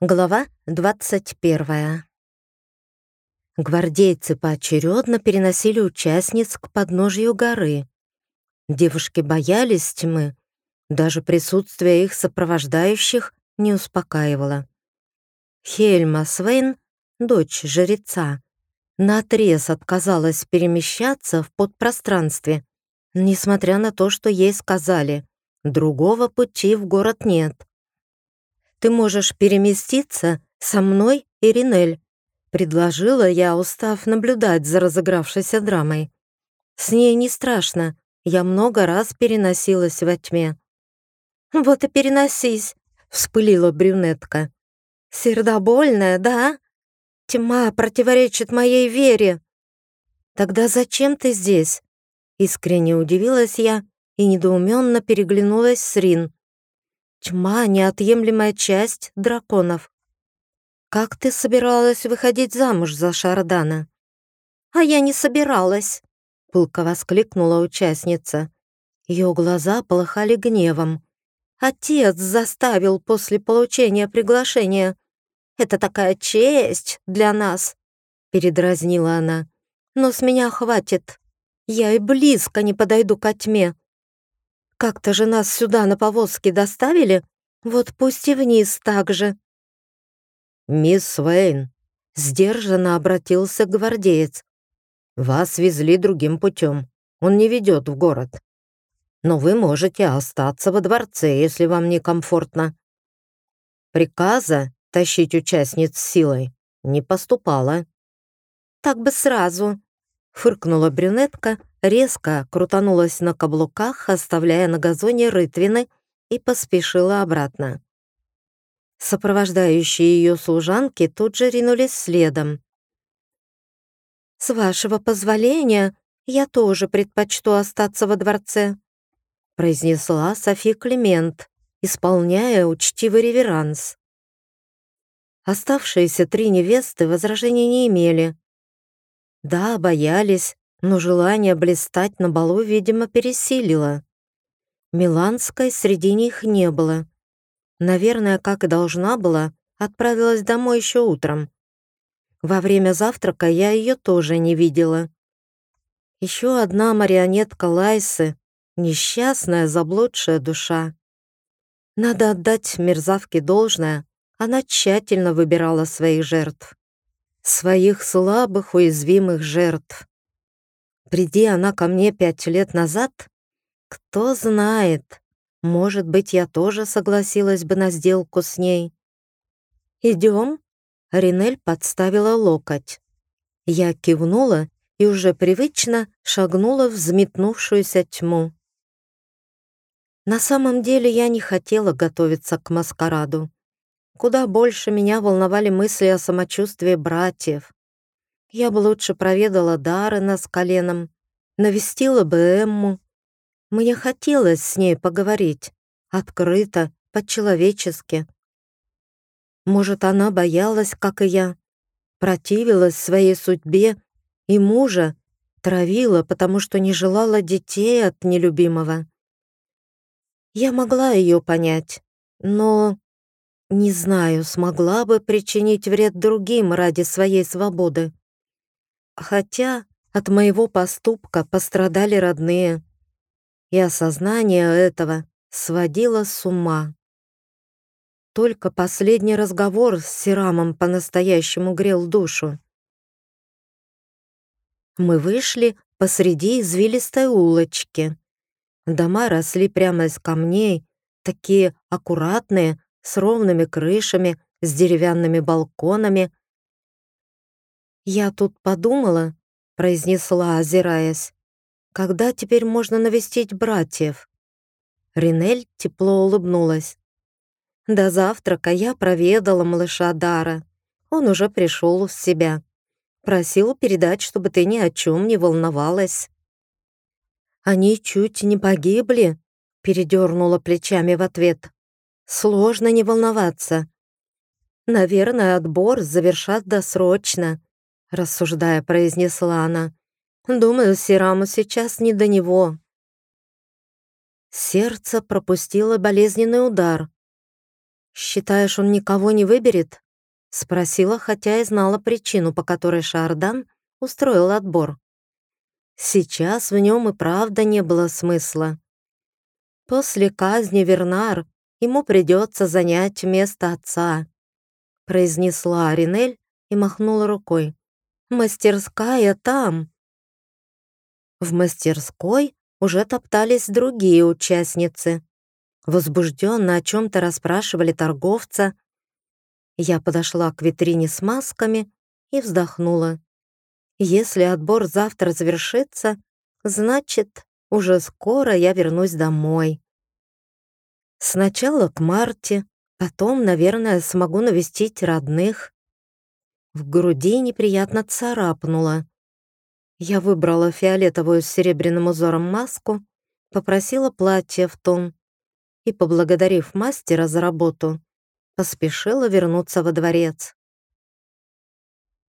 Глава 21. Гвардейцы поочередно переносили участниц к подножью горы. Девушки боялись тьмы, даже присутствие их сопровождающих не успокаивало. Хельма Свейн, дочь жреца, наотрез отказалась перемещаться в подпространстве, несмотря на то, что ей сказали, другого пути в город нет ты можешь переместиться со мной и Ринель», — предложила я, устав наблюдать за разыгравшейся драмой. «С ней не страшно, я много раз переносилась во тьме». «Вот и переносись», — вспылила брюнетка. «Сердобольная, да? Тьма противоречит моей вере». «Тогда зачем ты здесь?» Искренне удивилась я и недоуменно переглянулась с Рин. Тьма — неотъемлемая часть драконов. Как ты собиралась выходить замуж за Шардана? А я не собиралась, пылко воскликнула участница. Ее глаза полыхали гневом. Отец заставил после получения приглашения. Это такая честь для нас, передразнила она. Но с меня хватит. Я и близко не подойду ко тьме. Как-то же нас сюда на повозке доставили, вот пусть и вниз так же». «Мисс Уэйн», — сдержанно обратился гвардеец, «вас везли другим путем, он не ведет в город. Но вы можете остаться во дворце, если вам некомфортно». Приказа тащить участниц силой не поступало. «Так бы сразу», — фыркнула брюнетка резко крутанулась на каблуках, оставляя на газоне рытвины, и поспешила обратно. Сопровождающие ее служанки тут же ринулись следом. «С вашего позволения, я тоже предпочту остаться во дворце», произнесла Софи Климент, исполняя учтивый реверанс. Оставшиеся три невесты возражений не имели. Да, боялись, но желание блистать на балу, видимо, пересилило. Миланской среди них не было. Наверное, как и должна была, отправилась домой еще утром. Во время завтрака я ее тоже не видела. Еще одна марионетка Лайсы, несчастная, заблудшая душа. Надо отдать мерзавке должное, она тщательно выбирала своих жертв. Своих слабых, уязвимых жертв. Приди она ко мне пять лет назад, кто знает, может быть, я тоже согласилась бы на сделку с ней. «Идем?» — Ринель подставила локоть. Я кивнула и уже привычно шагнула в взметнувшуюся тьму. На самом деле я не хотела готовиться к маскараду. Куда больше меня волновали мысли о самочувствии братьев. Я бы лучше проведала Даррена с коленом, навестила бы Эмму. Мне хотелось с ней поговорить, открыто, по-человечески. Может, она боялась, как и я, противилась своей судьбе и мужа травила, потому что не желала детей от нелюбимого. Я могла ее понять, но не знаю, смогла бы причинить вред другим ради своей свободы. Хотя от моего поступка пострадали родные, и осознание этого сводило с ума. Только последний разговор с Сирамом по-настоящему грел душу. Мы вышли посреди извилистой улочки. Дома росли прямо из камней, такие аккуратные, с ровными крышами, с деревянными балконами, «Я тут подумала», — произнесла, озираясь, «когда теперь можно навестить братьев?» Ринель тепло улыбнулась. До завтрака я проведала малыша Дара. Он уже пришел в себя. Просил передать, чтобы ты ни о чем не волновалась. «Они чуть не погибли», — передернула плечами в ответ. «Сложно не волноваться. Наверное, отбор завершат досрочно рассуждая, произнесла она. Думаю, Сираму сейчас не до него. Сердце пропустило болезненный удар. «Считаешь, он никого не выберет?» — спросила, хотя и знала причину, по которой Шардан устроил отбор. Сейчас в нем и правда не было смысла. После казни Вернар ему придется занять место отца, произнесла Аринель и махнула рукой. «Мастерская там!» В мастерской уже топтались другие участницы. Возбужденно о чем-то расспрашивали торговца. Я подошла к витрине с масками и вздохнула. Если отбор завтра завершится, значит, уже скоро я вернусь домой. Сначала к Марте, потом, наверное, смогу навестить родных. В груди неприятно царапнуло. Я выбрала фиолетовую с серебряным узором маску, попросила платье в тон и, поблагодарив мастера за работу, поспешила вернуться во дворец.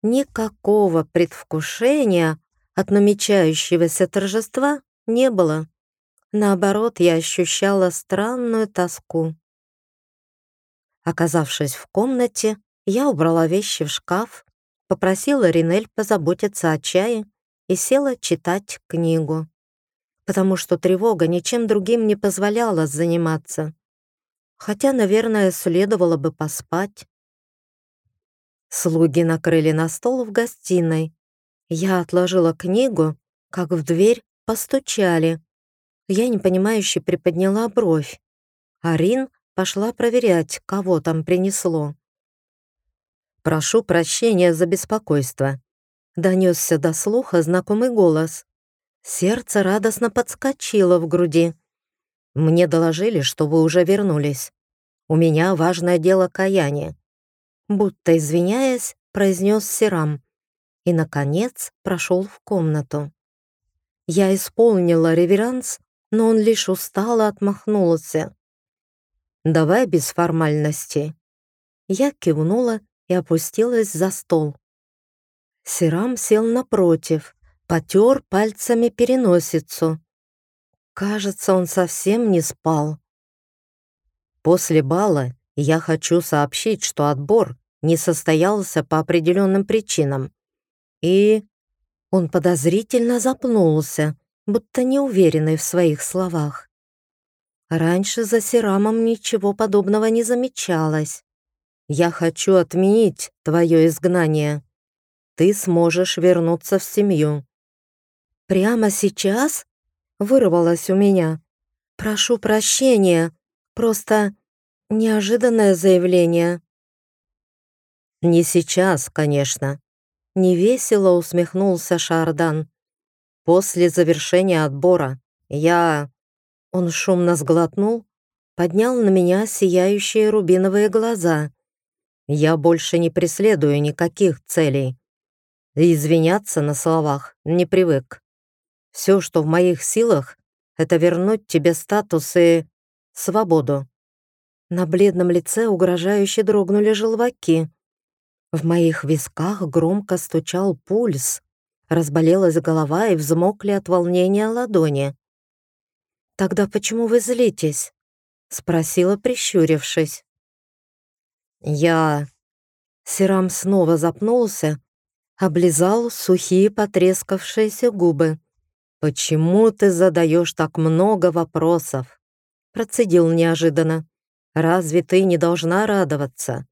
Никакого предвкушения от намечающегося торжества не было. Наоборот, я ощущала странную тоску. Оказавшись в комнате, я убрала вещи в шкаф, попросила Ринель позаботиться о чае и села читать книгу, потому что тревога ничем другим не позволяла заниматься. Хотя, наверное, следовало бы поспать. Слуги накрыли на стол в гостиной. Я отложила книгу, как в дверь постучали. Я непонимающе приподняла бровь. Арин пошла проверять, кого там принесло. «Прошу прощения за беспокойство», — донесся до слуха знакомый голос. Сердце радостно подскочило в груди. «Мне доложили, что вы уже вернулись. У меня важное дело каяния будто извиняясь, произнес Сирам и, наконец, прошел в комнату. Я исполнила реверанс, но он лишь устало отмахнулся. «Давай без формальностей». Я кивнула и опустилась за стол. Сирам сел напротив, потер пальцами переносицу. Кажется, он совсем не спал. После бала я хочу сообщить, что отбор не состоялся по определенным причинам. И он подозрительно запнулся, будто неуверенный в своих словах. Раньше за Серамом ничего подобного не замечалось. «Я хочу отменить твое изгнание. Ты сможешь вернуться в семью». «Прямо сейчас?» — вырвалось у меня. «Прошу прощения, просто неожиданное заявление». «Не сейчас, конечно», — невесело усмехнулся Шардан. «После завершения отбора я...» Он шумно сглотнул, поднял на меня сияющие рубиновые глаза. «Я больше не преследую никаких целей. И извиняться на словах не привык. Все, что в моих силах, это вернуть тебе статус и свободу». На бледном лице угрожающе дрогнули желваки. В моих висках громко стучал пульс, разболелась голова и взмокли от волнения ладони. «Тогда почему вы злитесь?» — спросила, прищурившись. «Я...» Сирам снова запнулся, облизал сухие потрескавшиеся губы. «Почему ты задаешь так много вопросов?» Процедил неожиданно. «Разве ты не должна радоваться?»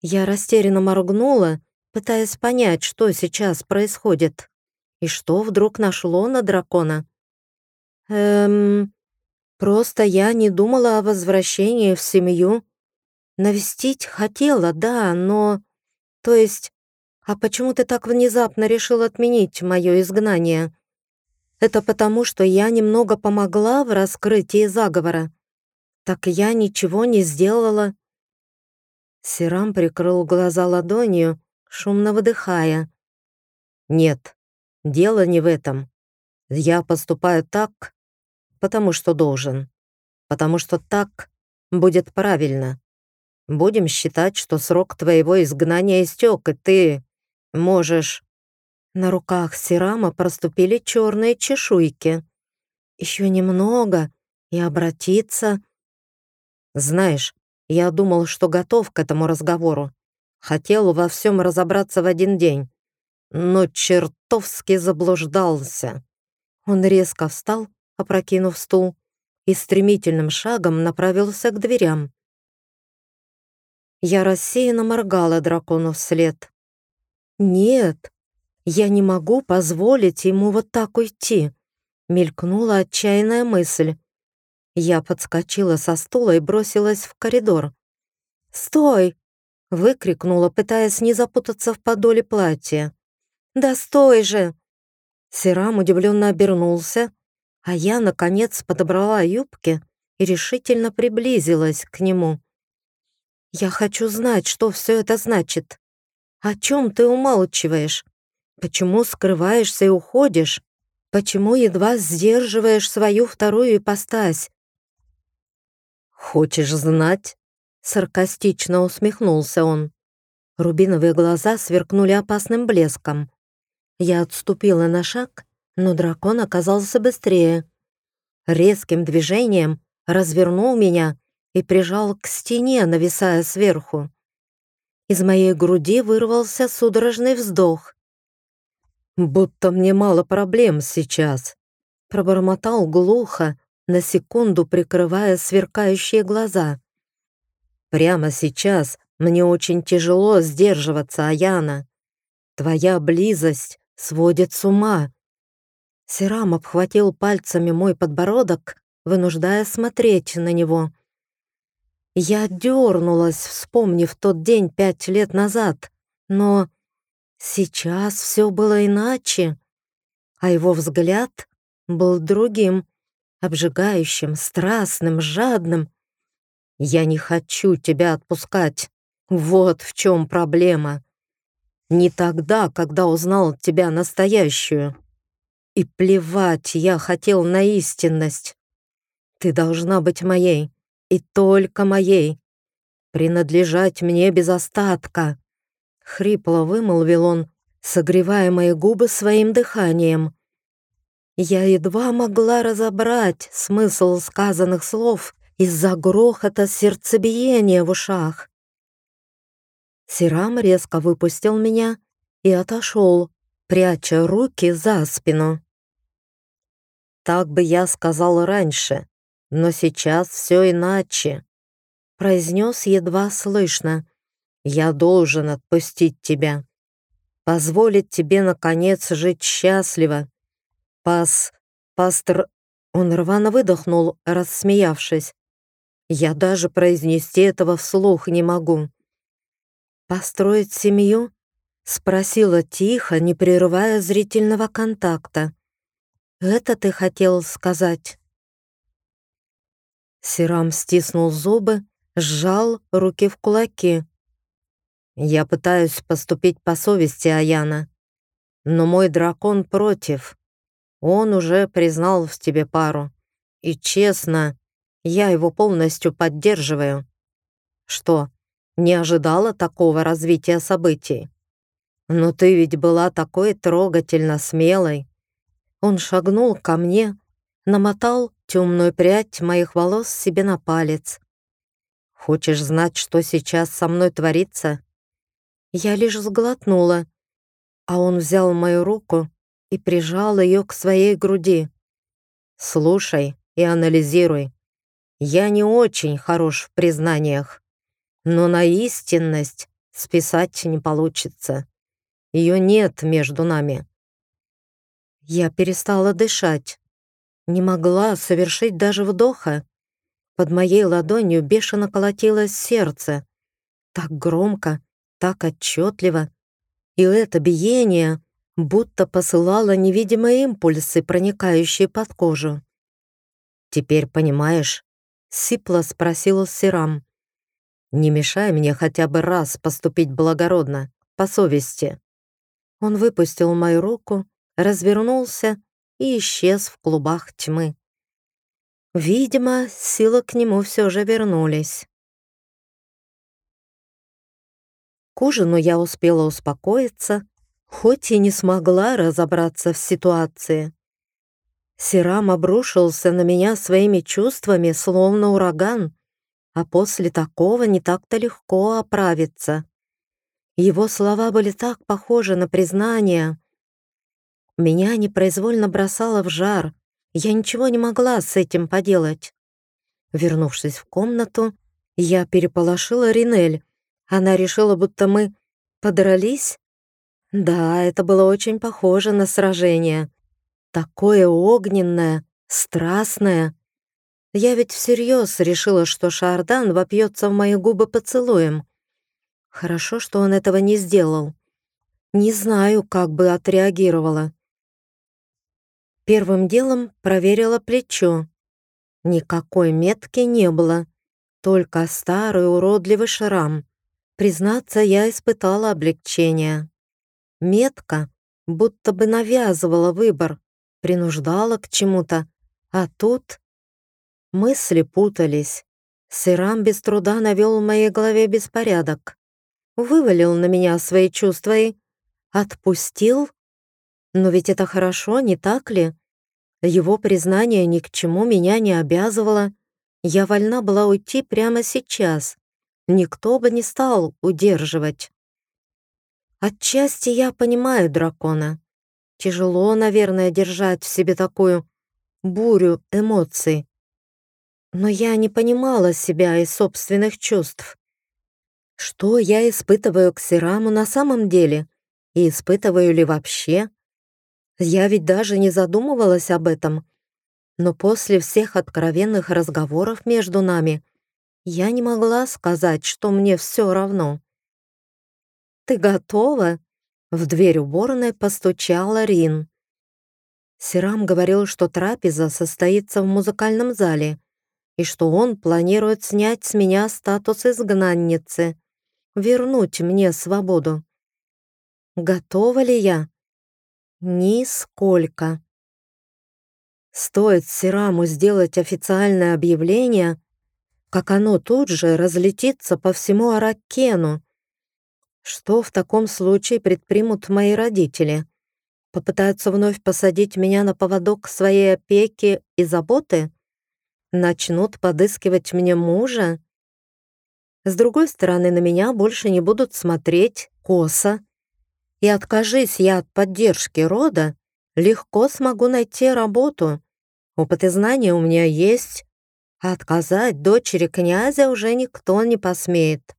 Я растерянно моргнула, пытаясь понять, что сейчас происходит и что вдруг нашло на дракона. Эм, просто я не думала о возвращении в семью. Навестить хотела, да, но... То есть, а почему ты так внезапно решил отменить мое изгнание? Это потому, что я немного помогла в раскрытии заговора. Так я ничего не сделала. Сирам прикрыл глаза ладонью, шумно выдыхая. «Нет, дело не в этом. Я поступаю так, потому что должен. Потому что так будет правильно. Будем считать, что срок твоего изгнания истек, и ты можешь...» На руках Сирама проступили черные чешуйки. «Еще немного и обратиться...» «Знаешь, Я думал, что готов к этому разговору. Хотел во всем разобраться в один день, но чертовски заблуждался. Он резко встал, опрокинув стул, и стремительным шагом направился к дверям. Я рассеянно моргала дракону вслед. «Нет, я не могу позволить ему вот так уйти», мелькнула отчаянная мысль. Я подскочила со стула и бросилась в коридор. «Стой!» — выкрикнула, пытаясь не запутаться в подоле платья. «Да стой же!» Серам удивленно обернулся, а я, наконец, подобрала юбки и решительно приблизилась к нему. «Я хочу знать, что все это значит. О чем ты умалчиваешь? Почему скрываешься и уходишь? Почему едва сдерживаешь свою вторую ипостась? «Хочешь знать?» — саркастично усмехнулся он. Рубиновые глаза сверкнули опасным блеском. Я отступила на шаг, но дракон оказался быстрее. Резким движением развернул меня и прижал к стене, нависая сверху. Из моей груди вырвался судорожный вздох. «Будто мне мало проблем сейчас», — пробормотал глухо, на секунду прикрывая сверкающие глаза. «Прямо сейчас мне очень тяжело сдерживаться, Аяна. Твоя близость сводит с ума». Серам обхватил пальцами мой подбородок, вынуждая смотреть на него. Я дернулась, вспомнив тот день пять лет назад, но сейчас все было иначе, а его взгляд был другим обжигающим, страстным, жадным. «Я не хочу тебя отпускать. Вот в чем проблема. Не тогда, когда узнал тебя настоящую. И плевать я хотел на истинность. Ты должна быть моей, и только моей. Принадлежать мне без остатка». Хрипло вымолвил он, согревая мои губы своим дыханием. Я едва могла разобрать смысл сказанных слов из-за грохота сердцебиения в ушах. Сирам резко выпустил меня и отошел, пряча руки за спину. Так бы я сказал раньше, но сейчас все иначе. Произнес едва слышно. Я должен отпустить тебя. Позволить тебе, наконец, жить счастливо Пас... пастор...» Он рвано выдохнул, рассмеявшись. «Я даже произнести этого вслух не могу». «Построить семью?» — спросила тихо, не прерывая зрительного контакта. «Это ты хотел сказать?» Сирам стиснул зубы, сжал руки в кулаки. «Я пытаюсь поступить по совести Аяна, но мой дракон против. Он уже признал в тебе пару. И честно, я его полностью поддерживаю. Что, не ожидала такого развития событий? Но ты ведь была такой трогательно смелой. Он шагнул ко мне, намотал темную прядь моих волос себе на палец. Хочешь знать, что сейчас со мной творится? Я лишь сглотнула, а он взял мою руку и прижал ее к своей груди. «Слушай и анализируй. Я не очень хорош в признаниях, но на истинность списать не получится. Ее нет между нами». Я перестала дышать, не могла совершить даже вдоха. Под моей ладонью бешено колотилось сердце. Так громко, так отчетливо. И это биение будто посылала невидимые импульсы, проникающие под кожу. «Теперь понимаешь?» — сипло спросил Сирам. «Не мешай мне хотя бы раз поступить благородно, по совести». Он выпустил мою руку, развернулся и исчез в клубах тьмы. Видимо, силы к нему все же вернулись. К ужину я успела успокоиться хоть и не смогла разобраться в ситуации. Сирам обрушился на меня своими чувствами, словно ураган, а после такого не так-то легко оправиться. Его слова были так похожи на признание. Меня непроизвольно бросало в жар. Я ничего не могла с этим поделать. Вернувшись в комнату, я переполошила Ринель. Она решила, будто мы подрались. Да, это было очень похоже на сражение. Такое огненное, страстное. Я ведь всерьез решила, что Шардан вопьется в мои губы поцелуем. Хорошо, что он этого не сделал. Не знаю, как бы отреагировала. Первым делом проверила плечо. Никакой метки не было, только старый уродливый шрам. Признаться, я испытала облегчение. Метка будто бы навязывала выбор, принуждала к чему-то, а тут мысли путались. Сирам без труда навел в моей голове беспорядок вывалил на меня свои чувства и отпустил? Но ведь это хорошо, не так ли? Его признание ни к чему меня не обязывало. Я вольна была уйти прямо сейчас. Никто бы не стал удерживать. Отчасти я понимаю дракона. Тяжело, наверное, держать в себе такую бурю эмоций. Но я не понимала себя и собственных чувств. Что я испытываю к Сираму на самом деле? И испытываю ли вообще? Я ведь даже не задумывалась об этом. Но после всех откровенных разговоров между нами я не могла сказать, что мне все равно. «Ты готова?» В дверь уборной постучала Рин. Сирам говорил, что трапеза состоится в музыкальном зале и что он планирует снять с меня статус изгнанницы вернуть мне свободу. Готова ли я? Нисколько. Стоит Сираму сделать официальное объявление, как оно тут же разлетится по всему Аракену. Что в таком случае предпримут мои родители? Попытаются вновь посадить меня на поводок своей опеки и заботы? Начнут подыскивать мне мужа? С другой стороны, на меня больше не будут смотреть косо. И откажись я от поддержки рода, легко смогу найти работу. Опыт и знания у меня есть, а отказать дочери князя уже никто не посмеет.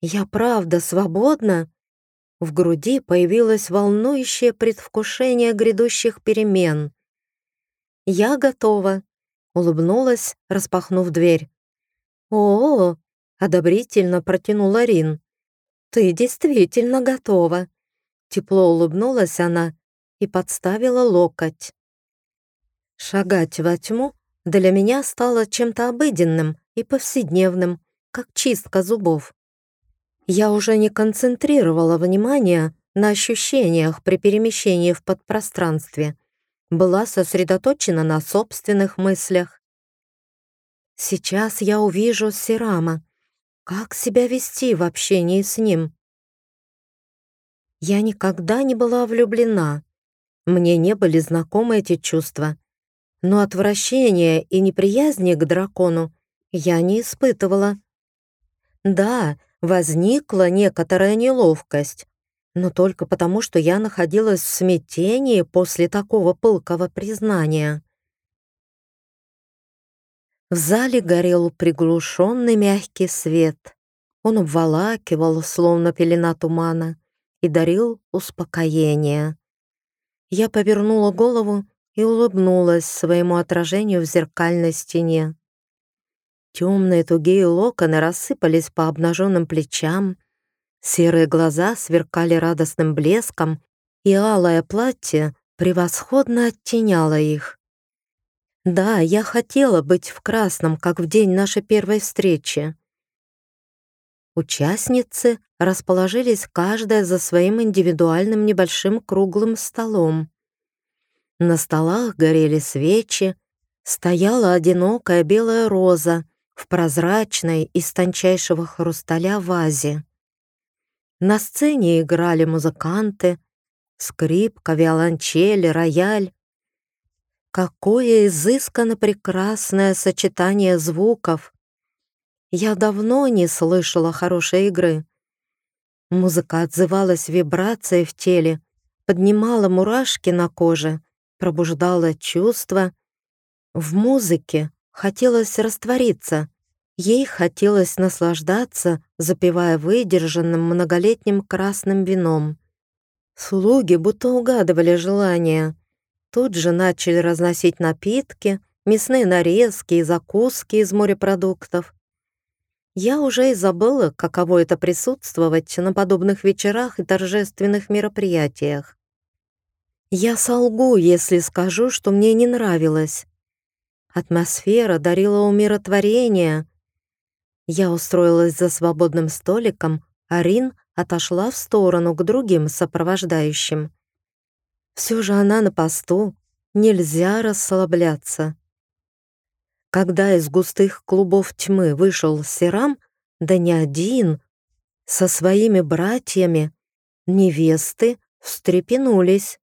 Я правда свободна? В груди появилось волнующее предвкушение грядущих перемен. Я готова, улыбнулась, распахнув дверь. «О, одобрительно протянула Рин. «Ты действительно готова!» Тепло улыбнулась она и подставила локоть. Шагать во тьму для меня стало чем-то обыденным и повседневным, как чистка зубов. Я уже не концентрировала внимание на ощущениях при перемещении в подпространстве, была сосредоточена на собственных мыслях. Сейчас я увижу Сирама, как себя вести в общении с ним? Я никогда не была влюблена. Мне не были знакомы эти чувства. Но отвращения и неприязни к дракону я не испытывала. Да, возникла некоторая неловкость, но только потому, что я находилась в смятении после такого пылкого признания. В зале горел приглушенный мягкий свет. Он обволакивал, словно пелена тумана, и дарил успокоение. Я повернула голову и улыбнулась своему отражению в зеркальной стене. Темные тугие локоны рассыпались по обнаженным плечам, серые глаза сверкали радостным блеском, и алое платье превосходно оттеняло их. Да, я хотела быть в красном, как в день нашей первой встречи. Участницы расположились каждая за своим индивидуальным небольшим круглым столом. На столах горели свечи, стояла одинокая белая роза в прозрачной из тончайшего хрусталя вазе. На сцене играли музыканты, скрипка, виолончель, рояль, Какое изысканно прекрасное сочетание звуков! Я давно не слышала хорошей игры. Музыка отзывалась вибрацией в теле, поднимала мурашки на коже, пробуждала чувства. В музыке хотелось раствориться, ей хотелось наслаждаться, запивая выдержанным многолетним красным вином. Слуги будто угадывали желания. Тут же начали разносить напитки, мясные нарезки и закуски из морепродуктов. Я уже и забыла, каково это присутствовать на подобных вечерах и торжественных мероприятиях. Я солгу, если скажу, что мне не нравилось. Атмосфера дарила умиротворение. Я устроилась за свободным столиком, а Рин отошла в сторону к другим сопровождающим. Все же она на посту, нельзя расслабляться. Когда из густых клубов тьмы вышел Серам, да не один, со своими братьями, невесты встрепенулись.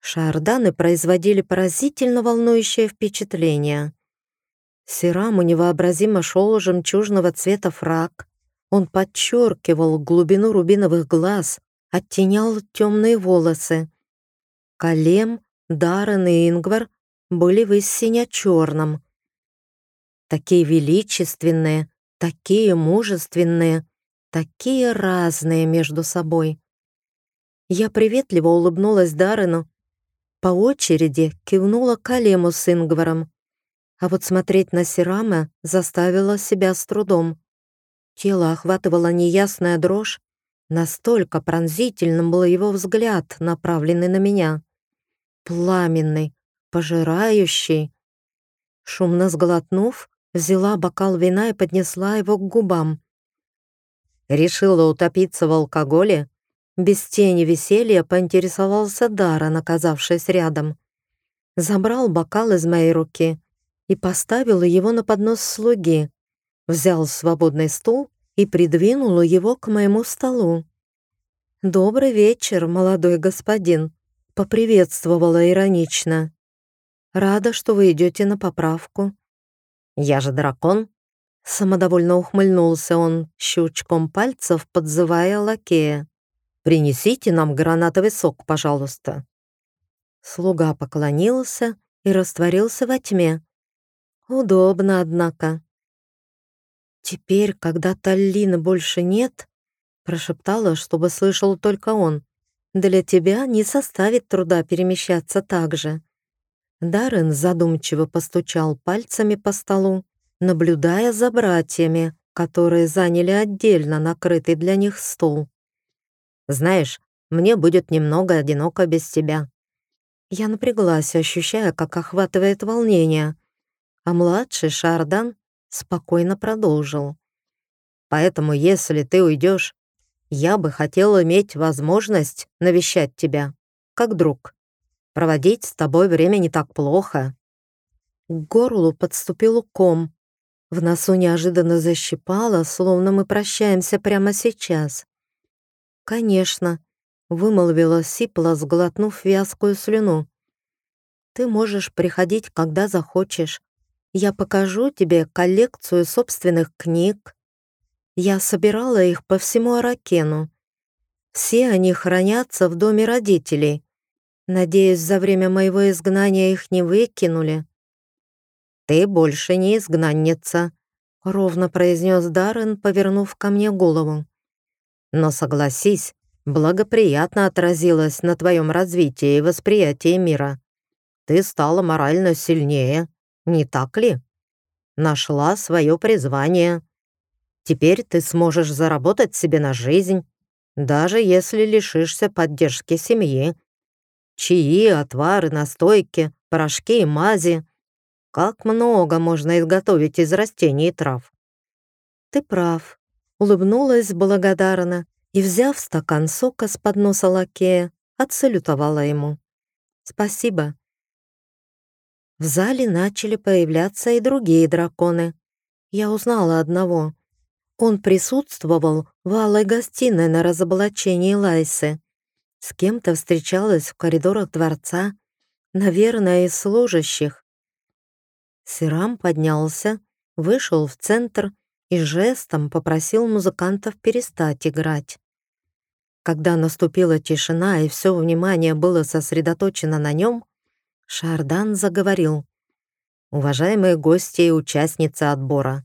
Шарданы производили поразительно волнующее впечатление. Сераму невообразимо шел жемчужного цвета фрак. Он подчеркивал глубину рубиновых глаз, оттенял темные волосы. Калем, Даррен и Ингвар были в истине черном такие величественные, такие мужественные, такие разные между собой. Я приветливо улыбнулась Дарину, по очереди кивнула Калему с Ингваром, а вот смотреть на Сирама заставила себя с трудом. Тело охватывала неясная дрожь, настолько пронзительным был его взгляд, направленный на меня. Пламенный, пожирающий. Шумно сглотнув, взяла бокал вина и поднесла его к губам. Решила утопиться в алкоголе? Без тени веселья поинтересовался Дара, наказавшись рядом. Забрал бокал из моей руки и поставил его на поднос слуги. Взял свободный стул и придвинул его к моему столу. «Добрый вечер, молодой господин», — поприветствовала иронично. «Рада, что вы идете на поправку. «Я же дракон!» Самодовольно ухмыльнулся он, щелчком пальцев подзывая лакея. «Принесите нам гранатовый сок, пожалуйста». Слуга поклонился и растворился во тьме. Удобно, однако. «Теперь, когда Таллины больше нет», прошептала, чтобы слышал только он, «для тебя не составит труда перемещаться так же. Даррен задумчиво постучал пальцами по столу, наблюдая за братьями, которые заняли отдельно накрытый для них стол. «Знаешь, мне будет немного одиноко без тебя». Я напряглась, ощущая, как охватывает волнение, а младший Шардан спокойно продолжил. «Поэтому, если ты уйдешь, я бы хотел иметь возможность навещать тебя, как друг. Проводить с тобой время не так плохо». К горлу подступил ком. В носу неожиданно защипало, словно мы прощаемся прямо сейчас. «Конечно», — вымолвила Сипла, сглотнув вязкую слюну. «Ты можешь приходить, когда захочешь. Я покажу тебе коллекцию собственных книг. Я собирала их по всему Аракену. Все они хранятся в доме родителей. Надеюсь, за время моего изгнания их не выкинули. «Ты больше не изгнанница», — ровно произнес Даррен, повернув ко мне голову. «Но согласись, благоприятно отразилось на твоем развитии и восприятии мира. Ты стала морально сильнее, не так ли? Нашла свое призвание. Теперь ты сможешь заработать себе на жизнь, даже если лишишься поддержки семьи Чаи, отвары, настойки, порошки и мази. Как много можно изготовить из растений и трав. Ты прав. Улыбнулась благодарно и, взяв стакан сока с подноса лакея, отсалютовала ему. Спасибо. В зале начали появляться и другие драконы. Я узнала одного. Он присутствовал в алой гостиной на разоблачении Лайсы. С кем-то встречалась в коридорах дворца, наверное, из служащих. Сирам поднялся, вышел в центр и жестом попросил музыкантов перестать играть. Когда наступила тишина и все внимание было сосредоточено на нем, Шардан заговорил. «Уважаемые гости и участницы отбора,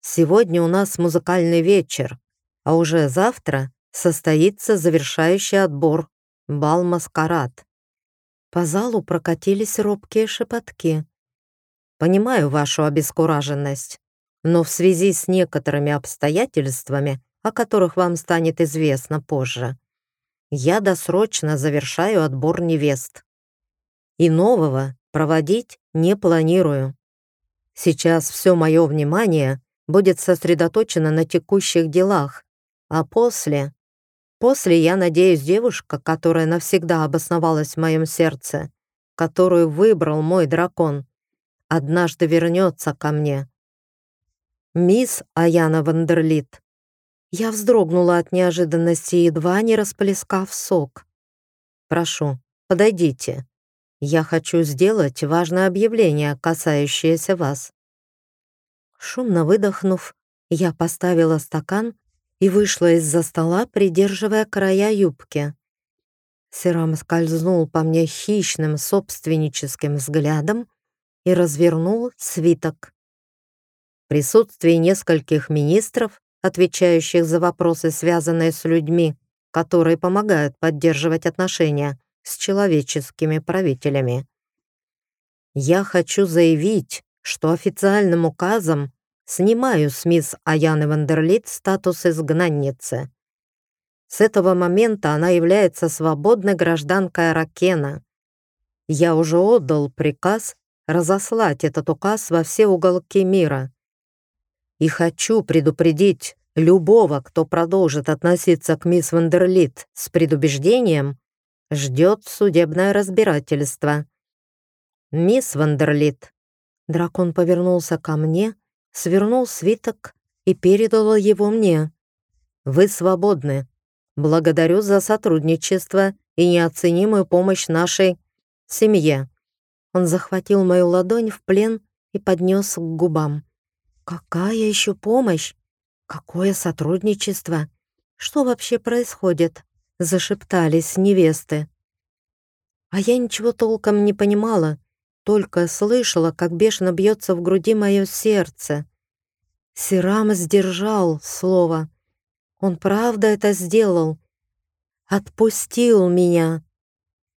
сегодня у нас музыкальный вечер, а уже завтра состоится завершающий отбор — бал-маскарад». По залу прокатились робкие шепотки. «Понимаю вашу обескураженность, но в связи с некоторыми обстоятельствами, о которых вам станет известно позже, я досрочно завершаю отбор невест и нового проводить не планирую. Сейчас все мое внимание будет сосредоточено на текущих делах, а после... После, я надеюсь, девушка, которая навсегда обосновалась в моем сердце, которую выбрал мой дракон, однажды вернется ко мне. Мисс Аяна Вандерлит. Я вздрогнула от неожиданности, едва не расплескав сок. «Прошу, подойдите», я хочу сделать важное объявление, касающееся вас». Шумно выдохнув, я поставила стакан и вышла из-за стола, придерживая края юбки. Серам скользнул по мне хищным собственническим взглядом и развернул свиток. В присутствии нескольких министров, отвечающих за вопросы, связанные с людьми, которые помогают поддерживать отношения, с человеческими правителями. Я хочу заявить, что официальным указом снимаю с мисс Аяны Вандерлит статус изгнанницы. С этого момента она является свободной гражданкой Аракена. Я уже отдал приказ разослать этот указ во все уголки мира. И хочу предупредить любого, кто продолжит относиться к мисс Вандерлит с предубеждением, ждет судебное разбирательство. Мисс Вандерлит. Дракон повернулся ко мне, свернул свиток и передал его мне. Вы свободны. Благодарю за сотрудничество и неоценимую помощь нашей семье. Он захватил мою ладонь в плен и поднес к губам. Какая еще помощь? Какое сотрудничество? Что вообще происходит? Зашептались невесты. А я ничего толком не понимала, только слышала, как бешено бьется в груди мое сердце. Сирам сдержал слово. Он правда это сделал. Отпустил меня.